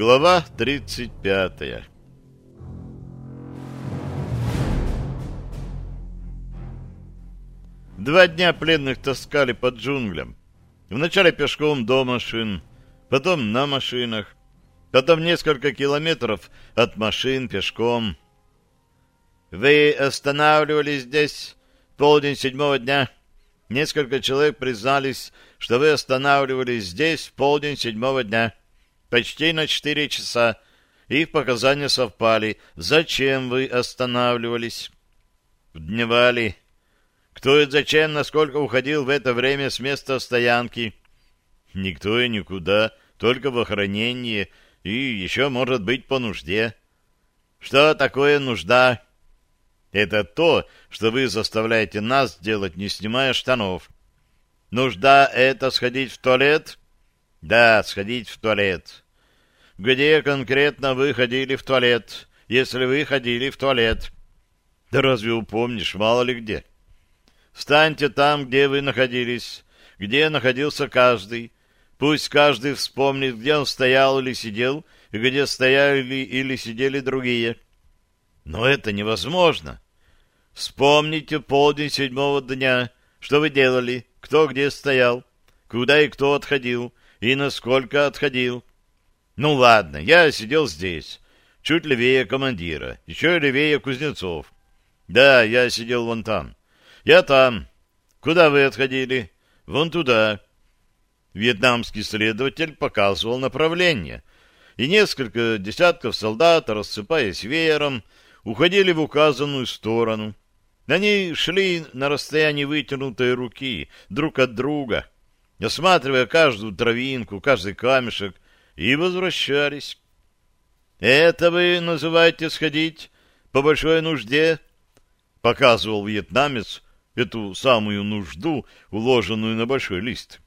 Глава 35 Два дня пленных таскали под джунглям. Вначале пешком до машин, потом на машинах, потом несколько километров от машин пешком. «Вы останавливались здесь полдень седьмого дня?» Несколько человек признались, что вы останавливались здесь в полдень седьмого дня, почти на четыре часа. Их показания совпали. Зачем вы останавливались? Дневали. Кто и зачем, насколько уходил в это время с места стоянки? Никто и никуда, только в охранении и еще, может быть, по нужде. Что такое нужда? Это то, что вы заставляете нас делать, не снимая штанов. Нужда — это сходить в туалет? Да, сходить в туалет. Где конкретно вы ходили в туалет, если вы ходили в туалет? Да разве упомнишь, мало ли где. Встаньте там, где вы находились, где находился каждый. Пусть каждый вспомнит, где он стоял или сидел, и где стояли или сидели другие. — но это невозможно. Вспомните полдень седьмого дня. Что вы делали? Кто где стоял? Куда и кто отходил? И насколько отходил? Ну ладно, я сидел здесь, чуть левее командира, еще левее Кузнецов. Да, я сидел вон там. Я там. Куда вы отходили? Вон туда. Вьетнамский следователь показывал направление, и несколько десятков солдат, рассыпаясь веером, уходили в указанную сторону. Они шли на расстоянии вытянутой руки друг от друга, осматривая каждую травинку, каждый камешек, и возвращались. «Это вы называете сходить по большой нужде?» — показывал вьетнамец эту самую нужду, уложенную на большой лист.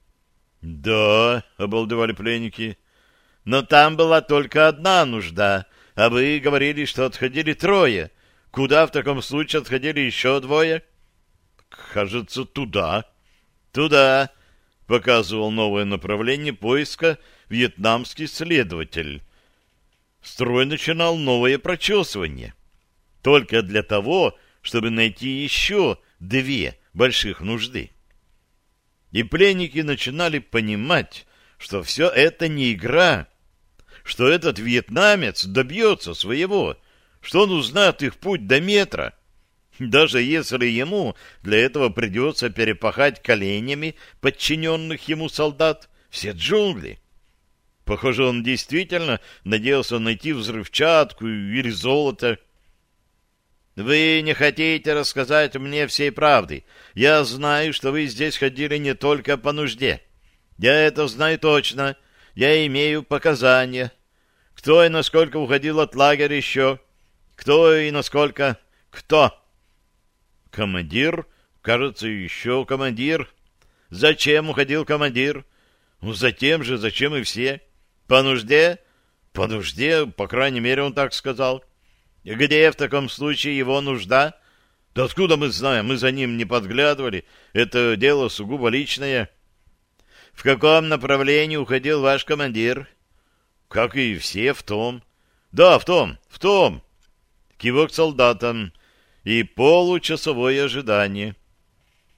«Да», — обалдевали пленники, — «но там была только одна нужда — а вы говорили, что отходили трое. Куда в таком случае отходили еще двое? Кажется, туда. Туда, показывал новое направление поиска вьетнамский следователь. Строй начинал новое прочесывание. Только для того, чтобы найти еще две больших нужды. И пленники начинали понимать, что все это не игра, что этот вьетнамец добьется своего, что он узнает их путь до метра, даже если ему для этого придется перепахать коленями подчиненных ему солдат все джунгли. Похоже, он действительно надеялся найти взрывчатку или золото. «Вы не хотите рассказать мне всей правды. Я знаю, что вы здесь ходили не только по нужде. Я это знаю точно. Я имею показания. Кто и насколько уходил от лагеря еще? Кто и насколько? Кто? Командир? Кажется, еще командир. Зачем уходил командир? Ну, затем же, зачем и все. По нужде? По нужде, по крайней мере, он так сказал. Где в таком случае его нужда? Да откуда мы знаем? Мы за ним не подглядывали. Это дело сугубо личное. В каком направлении уходил ваш командир? Как и все в том. Да, в том, в том. Кивок солдатам и получасовое ожидание.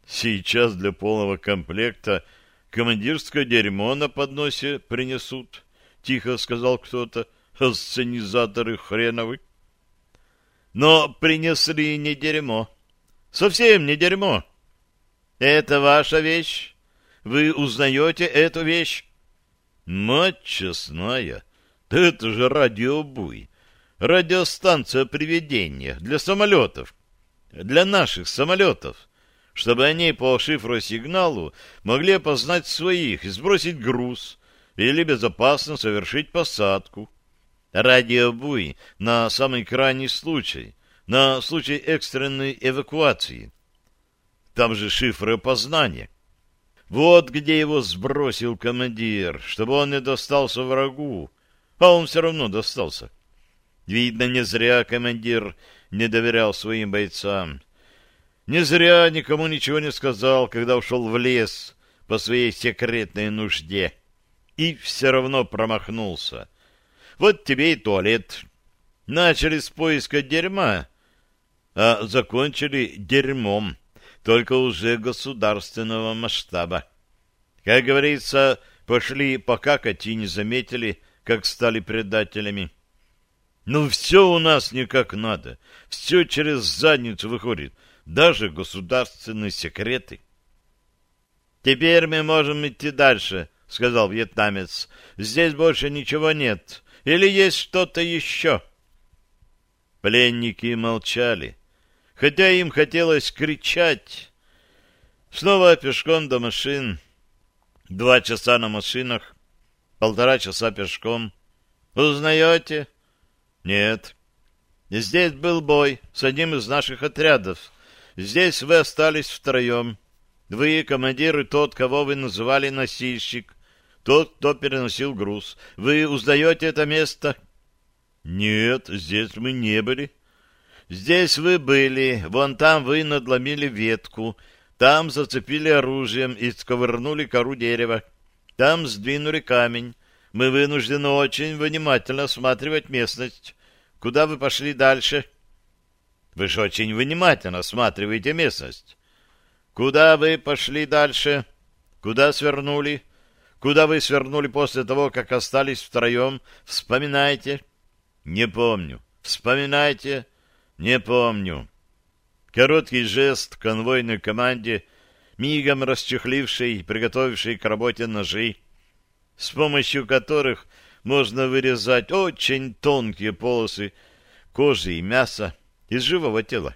Сейчас для полного комплекта командирское дерьмо на подносе принесут, тихо сказал кто-то, асценизаторы хреновы. Но принесли не дерьмо. Совсем не дерьмо. Это ваша вещь? Вы узнаете эту вещь? Мать честная, да это же радиобуй. Радиостанция приведения для самолетов. Для наших самолетов. Чтобы они по шифросигналу могли опознать своих и сбросить груз или безопасно совершить посадку. Радиобуй на самый крайний случай, на случай экстренной эвакуации. Там же шифры опознания. Вот где его сбросил командир, чтобы он не достался врагу, а он все равно достался. Видно, не зря командир не доверял своим бойцам. Не зря никому ничего не сказал, когда ушел в лес по своей секретной нужде. И все равно промахнулся. Вот тебе и туалет. Начали с поиска дерьма, а закончили дерьмом, только уже государственного масштаба. Как говорится, пошли покакать и не заметили, как стали предателями. Ну, все у нас не как надо, все через задницу выходит, даже государственные секреты. Теперь мы можем идти дальше, — сказал вьетнамец. Здесь больше ничего нет. Или есть что-то еще? Пленники молчали, хотя им хотелось кричать. Снова пешком до машин. Два часа на машинах, полтора часа пешком. Узнаете? Нет. Здесь был бой с одним из наших отрядов. Здесь вы остались втроем. Вы, командир, и тот, кого вы называли носильщик, тот, кто переносил груз. Вы узнаете это место? Нет, здесь мы не были. Здесь вы были, вон там вы надломили ветку, там зацепили оружием и сковырнули кору дерева, там сдвинули камень. Мы вынуждены очень внимательно осматривать местность. Куда вы пошли дальше? Вы же очень внимательно осматриваете местность. Куда вы пошли дальше? Куда свернули? Куда вы свернули после того, как остались втроем? Вспоминайте. Не помню. Вспоминайте. Не помню. Короткий жест конвойной команде, мигом расчехлившей и приготовившей к работе ножи, с помощью которых можно вырезать очень тонкие полосы кожи и мяса из живого тела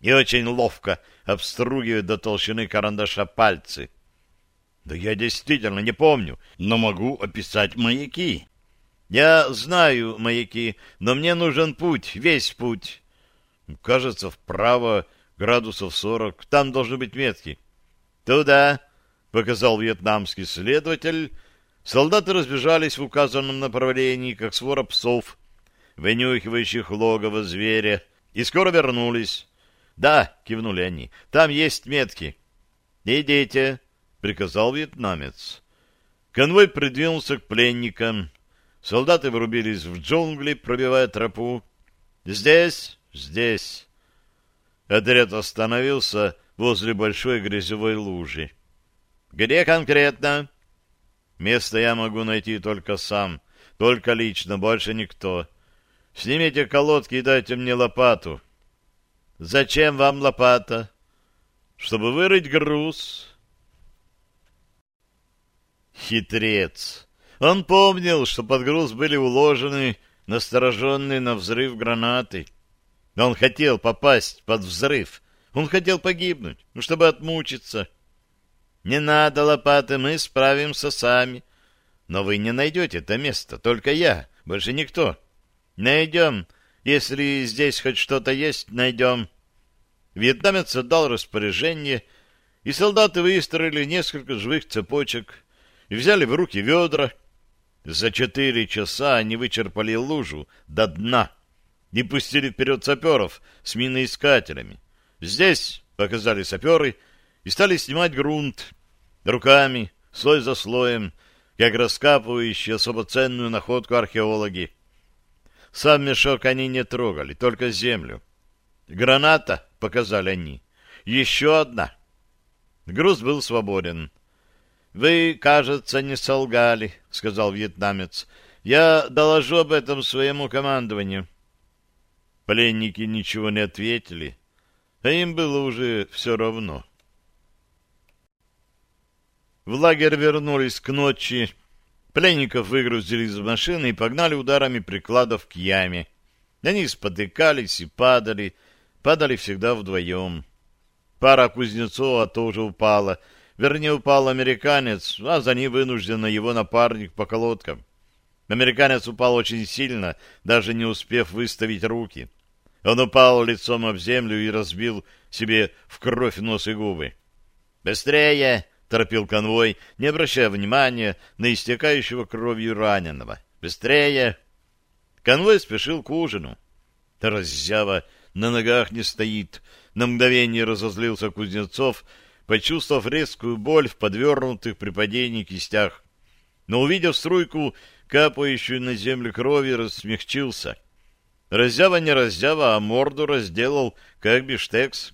и очень ловко обстругивает до толщины карандаша пальцы. Да я действительно не помню, но могу описать маяки. Я знаю маяки, но мне нужен путь, весь путь. Кажется, вправо градусов сорок, там должны быть метки. Туда, — показал вьетнамский следователь, солдаты разбежались в указанном направлении, как свора псов, вынюхивающих логово зверя, и скоро вернулись. «Да», — кивнули они, — «там есть метки». «Идите», — приказал вьетнамец. Конвой придвинулся к пленникам. Солдаты врубились в джунгли, пробивая тропу. «Здесь, здесь». Отряд остановился возле большой грязевой лужи. «Где конкретно?» «Место я могу найти только сам, только лично, больше никто. Снимите колодки и дайте мне лопату». Зачем вам лопата? Чтобы вырыть груз. Хитрец. Он помнил, что под груз были уложены настороженные на взрыв гранаты. Он хотел попасть под взрыв. Он хотел погибнуть, ну, чтобы отмучиться. Не надо лопаты, мы справимся сами. Но вы не найдете это место, только я, больше никто. Найдем если здесь хоть что-то есть, найдем. Вьетнамец отдал распоряжение, и солдаты выстроили несколько живых цепочек и взяли в руки ведра. За четыре часа они вычерпали лужу до дна и пустили вперед саперов с миноискателями. Здесь показали саперы и стали снимать грунт руками, слой за слоем, как раскапывающие особо ценную находку археологи. Сам мешок они не трогали, только землю. «Граната!» — показали они. «Еще одна!» Груз был свободен. «Вы, кажется, не солгали», — сказал вьетнамец. «Я доложу об этом своему командованию». Пленники ничего не ответили, а им было уже все равно. В лагерь вернулись к ночи, Пленников выгрузили из машины и погнали ударами прикладов к яме. Они спотыкались и падали, падали всегда вдвоем. Пара Кузнецова тоже упала. Вернее, упал американец, а за ним вынужденно его напарник по колодкам. Американец упал очень сильно, даже не успев выставить руки. Он упал лицом об землю и разбил себе в кровь нос и губы. «Быстрее!» — торопил конвой, не обращая внимания на истекающего кровью раненого. «Быстрее!» Конвой спешил к ужину. Раззява на ногах не стоит. На мгновение разозлился Кузнецов, почувствовав резкую боль в подвернутых при падении кистях. Но, увидев струйку капающую на землю крови, рассмягчился. Раззява не раззява, а морду разделал, как биштекс.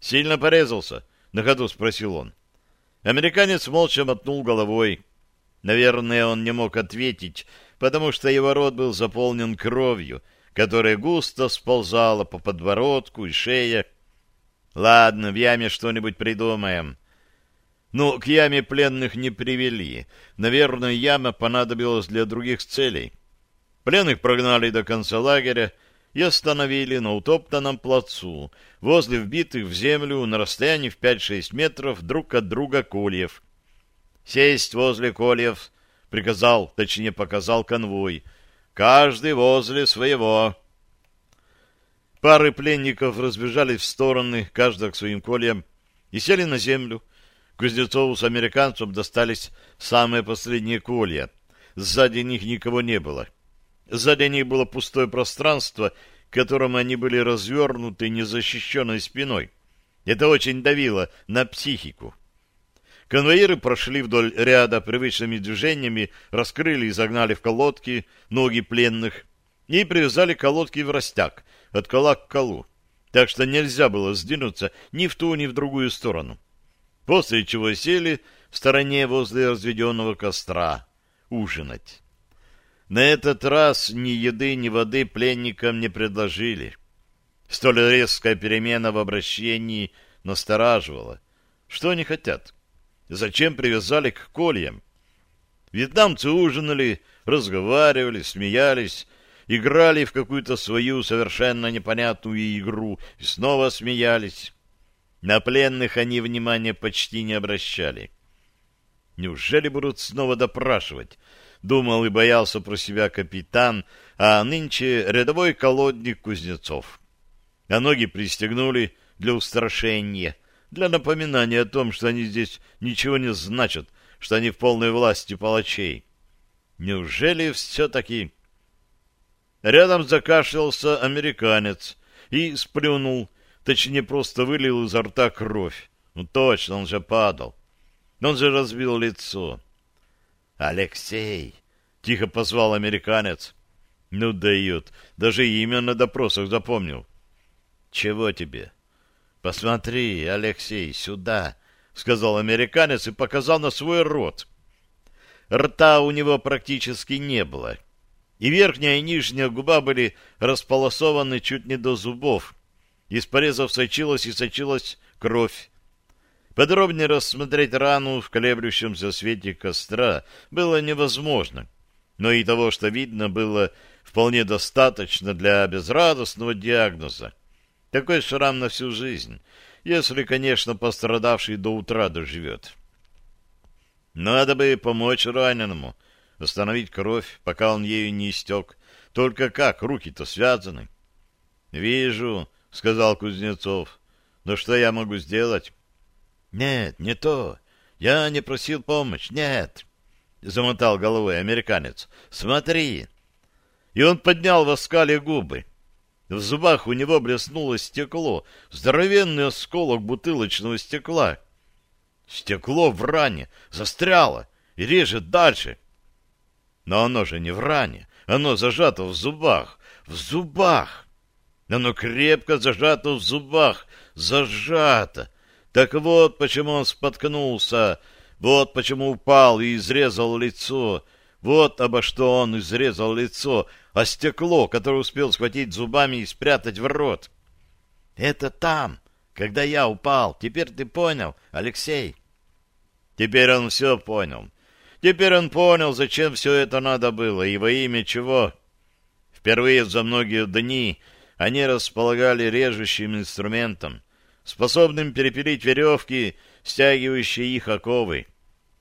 «Сильно порезался?» — на ходу спросил он. Американец молча мотнул головой. Наверное, он не мог ответить, потому что его рот был заполнен кровью, которая густо сползала по подбородку и шее. «Ладно, в яме что-нибудь придумаем». Ну, к яме пленных не привели. Наверное, яма понадобилась для других целей. Пленных прогнали до конца лагеря и остановили на утоптанном плацу, возле вбитых в землю на расстоянии в 5-6 метров друг от друга кольев. «Сесть возле кольев», — приказал, точнее показал конвой. «Каждый возле своего». Пары пленников разбежались в стороны, каждый к своим кольям, и сели на землю, Кузнецову с американцем достались самые последние колья. Сзади них никого не было. Сзади них было пустое пространство, к которому они были развернуты незащищенной спиной. Это очень давило на психику. Конвоиры прошли вдоль ряда привычными движениями, раскрыли и загнали в колодки ноги пленных и привязали колодки в растяг, от кола к колу, так что нельзя было сдвинуться ни в ту, ни в другую сторону после чего сели в стороне возле разведенного костра ужинать. На этот раз ни еды, ни воды пленникам не предложили. Столь резкая перемена в обращении настораживала. Что они хотят? Зачем привязали к кольям? Вьетнамцы ужинали, разговаривали, смеялись, играли в какую-то свою совершенно непонятную игру и снова смеялись. На пленных они внимания почти не обращали. Неужели будут снова допрашивать? Думал и боялся про себя капитан, а нынче рядовой колодник Кузнецов. А ноги пристегнули для устрашения, для напоминания о том, что они здесь ничего не значат, что они в полной власти палачей. Неужели все-таки... Рядом закашлялся американец и сплюнул, Точнее, просто вылил изо рта кровь. Ну, точно, он же падал. Он же разбил лицо. «Алексей!» — тихо позвал американец. «Ну, дают. Даже имя на допросах запомнил». «Чего тебе?» «Посмотри, Алексей, сюда!» — сказал американец и показал на свой рот. Рта у него практически не было. И верхняя и нижняя губа были располосованы чуть не до зубов. Из порезов сочилась и сочилась кровь. Подробнее рассмотреть рану в колеблющемся свете костра было невозможно, но и того, что видно, было вполне достаточно для безрадостного диагноза. Такой шрам на всю жизнь, если, конечно, пострадавший до утра доживет. Надо бы помочь раненому, остановить кровь, пока он ею не истек. Только как, руки-то связаны. Вижу, — сказал Кузнецов. — Но что я могу сделать? — Нет, не то. Я не просил помощь. Нет. — замотал головой американец. — Смотри. И он поднял в оскале губы. В зубах у него блеснуло стекло, здоровенный осколок бутылочного стекла. Стекло в ране застряло и режет дальше. Но оно же не в ране, оно зажато в зубах, в зубах. Оно крепко зажато в зубах, зажато. Так вот, почему он споткнулся, вот почему упал и изрезал лицо, вот обо что он изрезал лицо, а стекло, которое успел схватить зубами и спрятать в рот. Это там, когда я упал. Теперь ты понял, Алексей? Теперь он все понял. Теперь он понял, зачем все это надо было и во имя чего. Впервые за многие дни они располагали режущим инструментом, способным перепилить веревки, стягивающие их оковы.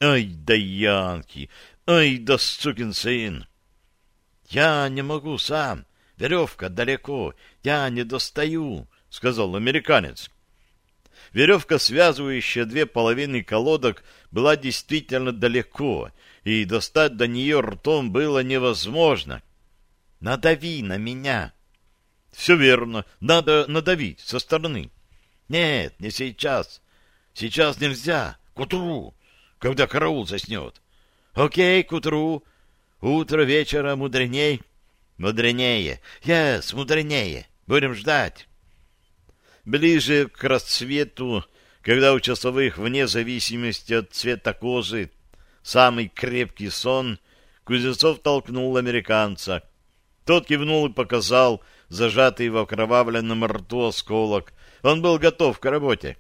Ай да янки! Ай да сукин сын! Я не могу сам. Веревка далеко. Я не достаю, — сказал американец. Веревка, связывающая две половины колодок, была действительно далеко, и достать до нее ртом было невозможно. «Надави на меня!» Все верно. Надо надавить со стороны. Нет, не сейчас. Сейчас нельзя. К утру, когда караул заснет. Окей, к утру. Утро вечера мудреней. Мудренее. Yes, мудренее. Будем ждать. Ближе к рассвету, когда у часовых, вне зависимости от цвета кожи, самый крепкий сон, Кузнецов толкнул американца. Тот кивнул и показал зажатый в окровавленном рту осколок. Он был готов к работе.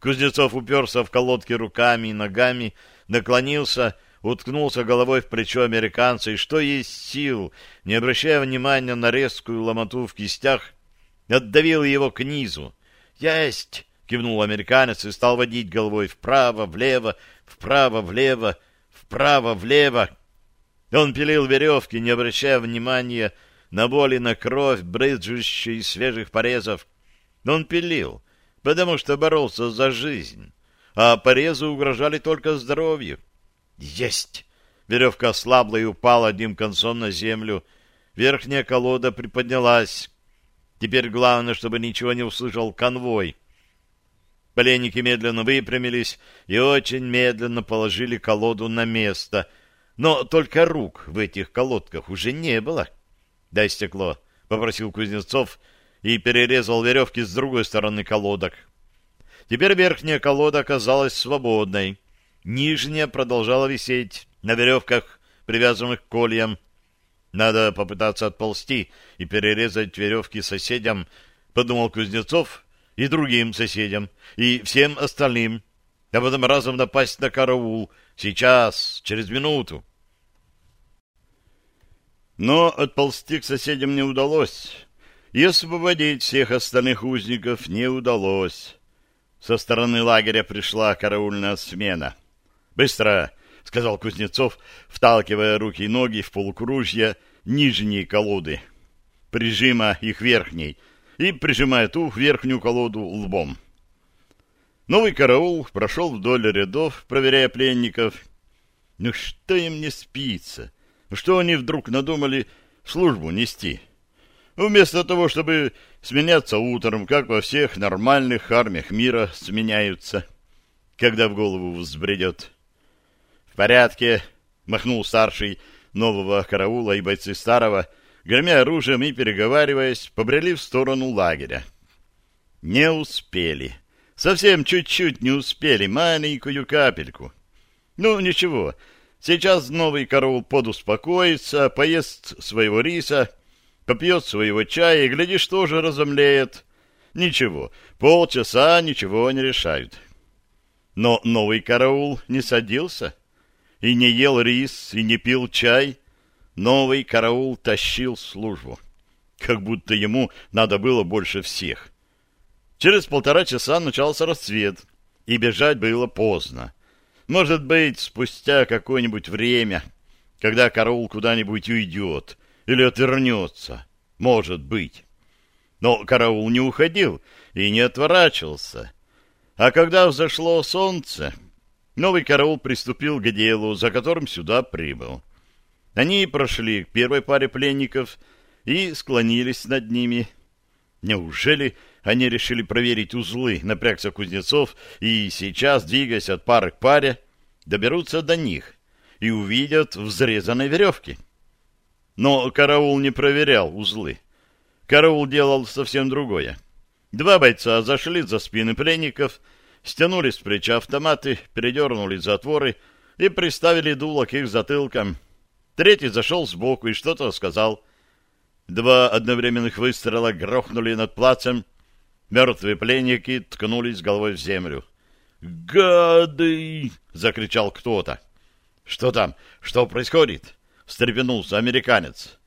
Кузнецов уперся в колодки руками и ногами, наклонился, уткнулся головой в плечо американца и, что есть сил, не обращая внимания на резкую ломоту в кистях, отдавил его к низу. «Есть!» — кивнул американец и стал водить головой вправо, влево, вправо, влево, вправо, влево. Он пилил веревки, не обращая внимания на боли, на кровь, брызжущую из свежих порезов. Он пилил, потому что боролся за жизнь, а порезы угрожали только здоровью. Есть! Веревка ослабла и упала одним концом на землю. Верхняя колода приподнялась. Теперь главное, чтобы ничего не услышал конвой. Пленники медленно выпрямились и очень медленно положили колоду на место. Но только рук в этих колодках уже не было. — Дай стекло, — попросил Кузнецов, — и перерезал веревки с другой стороны колодок. Теперь верхняя колода оказалась свободной. Нижняя продолжала висеть на веревках, привязанных к кольям. Надо попытаться отползти и перерезать веревки соседям, подумал Кузнецов, и другим соседям, и всем остальным, а потом разом напасть на караул, сейчас, через минуту. Но отползти к соседям не удалось и освободить всех остальных узников не удалось. Со стороны лагеря пришла караульная смена. «Быстро!» — сказал Кузнецов, вталкивая руки и ноги в полукружье нижней колоды, прижима их верхней, и прижимая ту верхнюю колоду лбом. Новый караул прошел вдоль рядов, проверяя пленников. Ну что им не спится? Что они вдруг надумали службу нести? Вместо того, чтобы сменяться утром, как во всех нормальных армиях мира сменяются, когда в голову взбредет. — В порядке, — махнул старший нового караула и бойцы старого, громя оружием и переговариваясь, побрели в сторону лагеря. Не успели. Совсем чуть-чуть не успели, маленькую капельку. Ну, ничего, сейчас новый караул подуспокоится, поест своего риса попьет своего чая и, глядишь, тоже разомлеет. Ничего, полчаса ничего не решают. Но новый караул не садился и не ел рис, и не пил чай. Новый караул тащил службу, как будто ему надо было больше всех. Через полтора часа начался рассвет, и бежать было поздно. Может быть, спустя какое-нибудь время, когда караул куда-нибудь уйдет, или отвернется. Может быть. Но караул не уходил и не отворачивался. А когда взошло солнце, новый караул приступил к делу, за которым сюда прибыл. Они прошли к первой паре пленников и склонились над ними. Неужели они решили проверить узлы, напрягся Кузнецов, и сейчас, двигаясь от пары к паре, доберутся до них и увидят взрезанные веревки? — но караул не проверял узлы. Караул делал совсем другое. Два бойца зашли за спины пленников, стянули с плеча автоматы, передернули затворы и приставили дуло к их затылкам. Третий зашел сбоку и что-то сказал. Два одновременных выстрела грохнули над плацем. Мертвые пленники ткнулись головой в землю. «Гады!» — закричал кто-то. «Что там? Что происходит?» Встрепенулся американец.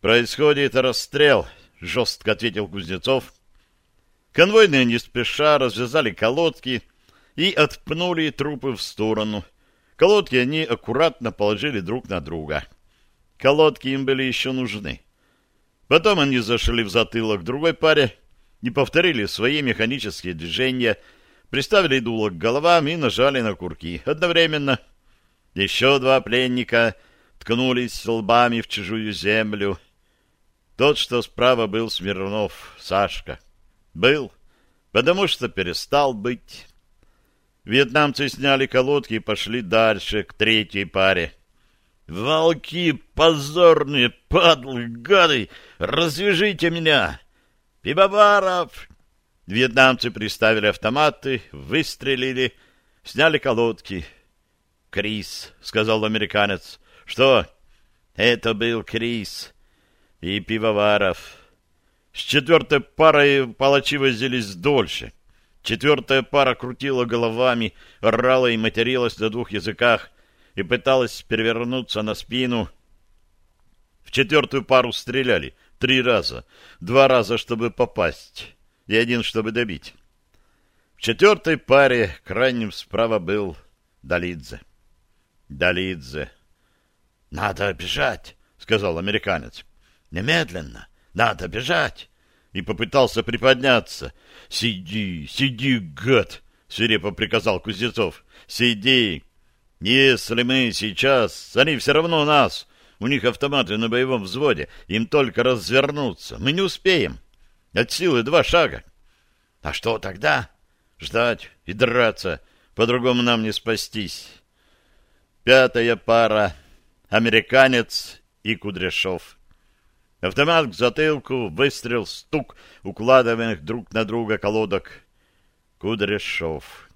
«Происходит расстрел», — жестко ответил Кузнецов. Конвойные не спеша развязали колодки и отпнули трупы в сторону. Колодки они аккуратно положили друг на друга. Колодки им были еще нужны. Потом они зашли в затылок другой паре и повторили свои механические движения, приставили дуло к головам и нажали на курки. Одновременно еще два пленника — ткнулись лбами в чужую землю. Тот, что справа был Смирнов, Сашка. Был, потому что перестал быть. Вьетнамцы сняли колодки и пошли дальше, к третьей паре. Волки позорные, падлы, гады! Развяжите меня! Пивоваров! Вьетнамцы приставили автоматы, выстрелили, сняли колодки. «Крис», — сказал американец. «Что?» «Это был Крис и Пивоваров». С четвертой парой палачи возились дольше. Четвертая пара крутила головами, орала и материлась на двух языках и пыталась перевернуться на спину. В четвертую пару стреляли три раза. Два раза, чтобы попасть, и один, чтобы добить. В четвертой паре крайним справа был Далидзе. Далидзе. «Надо бежать», — сказал американец. «Немедленно. Надо бежать!» И попытался приподняться. «Сиди, сиди, гад!» — свирепо приказал Кузнецов. «Сиди! Если мы сейчас... Они все равно нас. У них автоматы на боевом взводе. Им только развернуться. Мы не успеем. От силы два шага. А что тогда? Ждать и драться. По-другому нам не спастись. Пятая пара. Американец и Кудряшов. Автомат к затылку, выстрел, стук укладываемых друг на друга колодок. Кудряшов.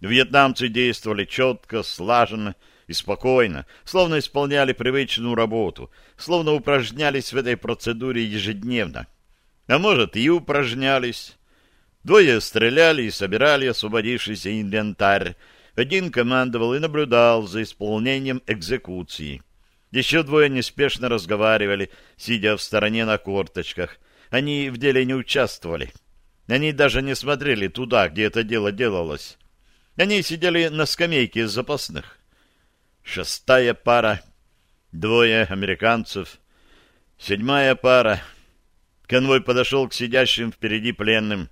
Вьетнамцы действовали четко, слаженно и спокойно, словно исполняли привычную работу, словно упражнялись в этой процедуре ежедневно. А может, и упражнялись. Двое стреляли и собирали освободившийся инвентарь. Один командовал и наблюдал за исполнением экзекуции. Еще двое неспешно разговаривали, сидя в стороне на корточках. Они в деле не участвовали. Они даже не смотрели туда, где это дело делалось. Они сидели на скамейке из запасных. Шестая пара. Двое американцев. Седьмая пара. Конвой подошел к сидящим впереди пленным.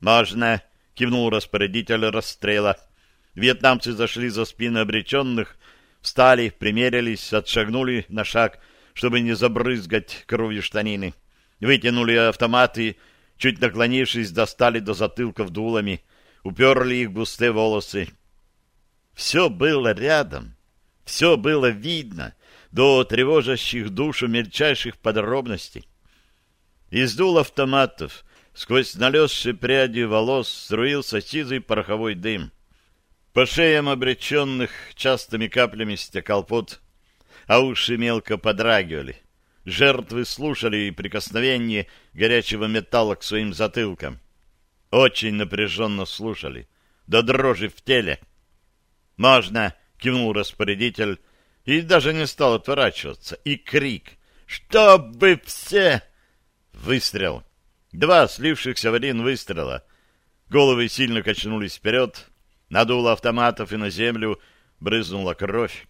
«Можно!» — кивнул распорядитель расстрела. Вьетнамцы зашли за спины обреченных, Встали, примерились, отшагнули на шаг, чтобы не забрызгать кровью штанины. Вытянули автоматы, чуть наклонившись, достали до затылков дулами, уперли их густые волосы. Все было рядом, все было видно, до тревожащих душу мельчайших подробностей. Из дул автоматов сквозь налезшие пряди волос струился сизый пороховой дым. По шеям обреченных частыми каплями стекал пот, а уши мелко подрагивали. Жертвы слушали прикосновение горячего металла к своим затылкам. Очень напряженно слушали, до дрожи в теле. «Можно!» — кивнул распорядитель и даже не стал отворачиваться. И крик «Чтобы все!» Выстрел. Два слившихся в один выстрела. Головы сильно качнулись вперед, Надуло автоматов и на землю брызнула кровь.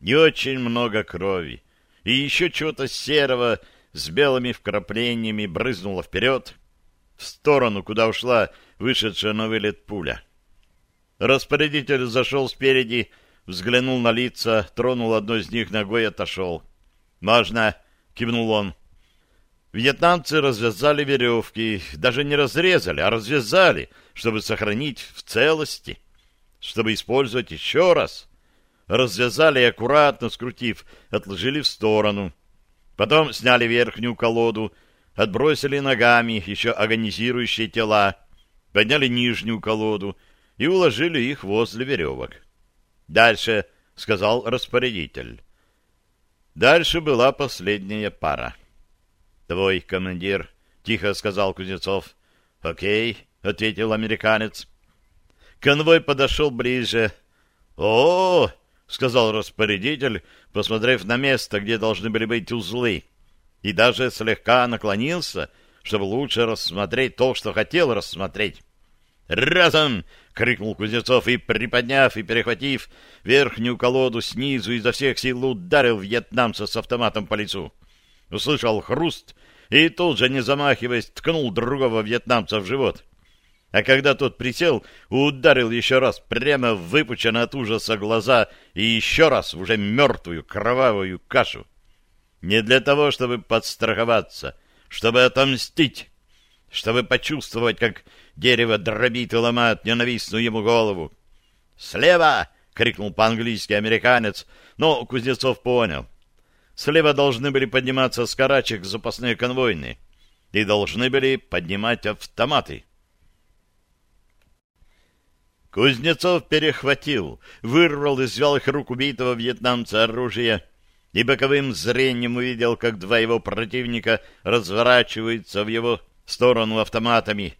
Не очень много крови. И еще чего-то серого с белыми вкраплениями брызнуло вперед, в сторону, куда ушла вышедшая на вылет пуля. Распорядитель зашел спереди, взглянул на лица, тронул одно из них ногой и отошел. «Можно!» — кивнул он. Вьетнамцы развязали веревки, даже не разрезали, а развязали, чтобы сохранить в целости чтобы использовать еще раз. Развязали и аккуратно, скрутив, отложили в сторону. Потом сняли верхнюю колоду, отбросили ногами еще агонизирующие тела, подняли нижнюю колоду и уложили их возле веревок. «Дальше», — сказал распорядитель. Дальше была последняя пара. «Твой командир», — тихо сказал Кузнецов. «Окей», — ответил американец. Конвой подошел ближе. «О, -о, -о — сказал распорядитель, посмотрев на место, где должны были быть узлы, и даже слегка наклонился, чтобы лучше рассмотреть то, что хотел рассмотреть. «Разом!» — крикнул Кузнецов и, приподняв и перехватив верхнюю колоду снизу, изо всех сил ударил вьетнамца с автоматом по лицу. Услышал хруст и тут же, не замахиваясь, ткнул другого вьетнамца в живот а когда тот присел, ударил еще раз прямо в выпученные от ужаса глаза и еще раз в уже мертвую кровавую кашу. Не для того, чтобы подстраховаться, чтобы отомстить, чтобы почувствовать, как дерево дробит и ломает ненавистную ему голову. «Слева!» —— крикнул по-английски американец, но Кузнецов понял. Слева должны были подниматься с карачек запасные конвойные и должны были поднимать автоматы. Кузнецов перехватил, вырвал из вялых рук убитого вьетнамца оружие и боковым зрением увидел, как два его противника разворачиваются в его сторону автоматами,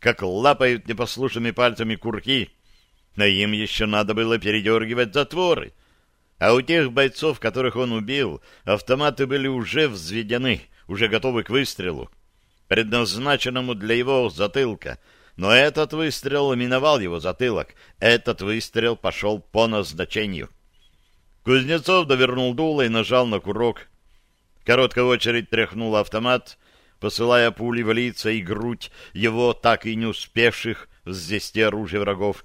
как лапают непослушными пальцами курки, но им еще надо было передергивать затворы. А у тех бойцов, которых он убил, автоматы были уже взведены, уже готовы к выстрелу, предназначенному для его затылка — но этот выстрел миновал его затылок. Этот выстрел пошел по назначению. Кузнецов довернул дуло и нажал на курок. Короткая очередь тряхнула автомат, посылая пули в лица и грудь его так и не успевших взвести оружие врагов.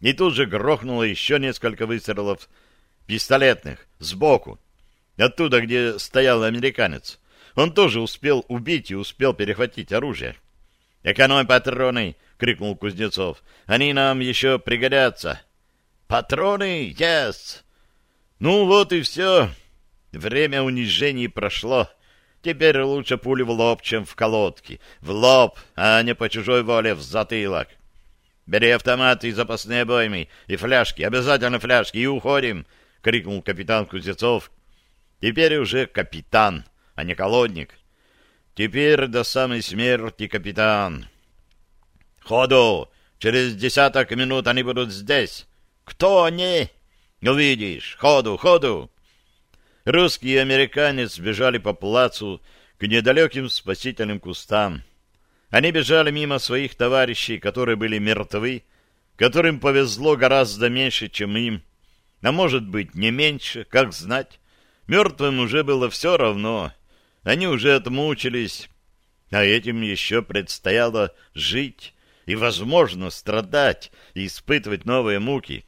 И тут же грохнуло еще несколько выстрелов пистолетных, сбоку, оттуда, где стоял американец. Он тоже успел убить и успел перехватить оружие. «Экономь патроны!» — крикнул Кузнецов. «Они нам еще пригодятся». «Патроны? Yes!» «Ну вот и все. Время унижений прошло. Теперь лучше пули в лоб, чем в колодки. В лоб, а не по чужой воле в затылок. Бери автомат и запасные обоймы, и фляжки, обязательно фляжки, и уходим!» — крикнул капитан Кузнецов. «Теперь уже капитан, а не колодник». Теперь до самой смерти, капитан. Ходу! Через десяток минут они будут здесь. Кто они? Увидишь. Ходу, ходу! Русский и американец бежали по плацу к недалеким спасительным кустам. Они бежали мимо своих товарищей, которые были мертвы, которым повезло гораздо меньше, чем им. А может быть, не меньше, как знать. Мертвым уже было все равно — они уже отмучились, а этим еще предстояло жить и, возможно, страдать и испытывать новые муки.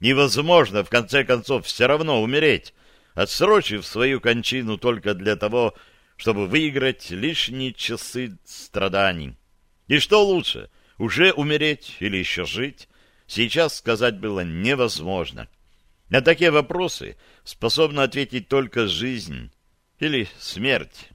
Невозможно, в конце концов, все равно умереть, отсрочив свою кончину только для того, чтобы выиграть лишние часы страданий. И что лучше, уже умереть или еще жить, сейчас сказать было невозможно. На такие вопросы способна ответить только жизнь или смерть.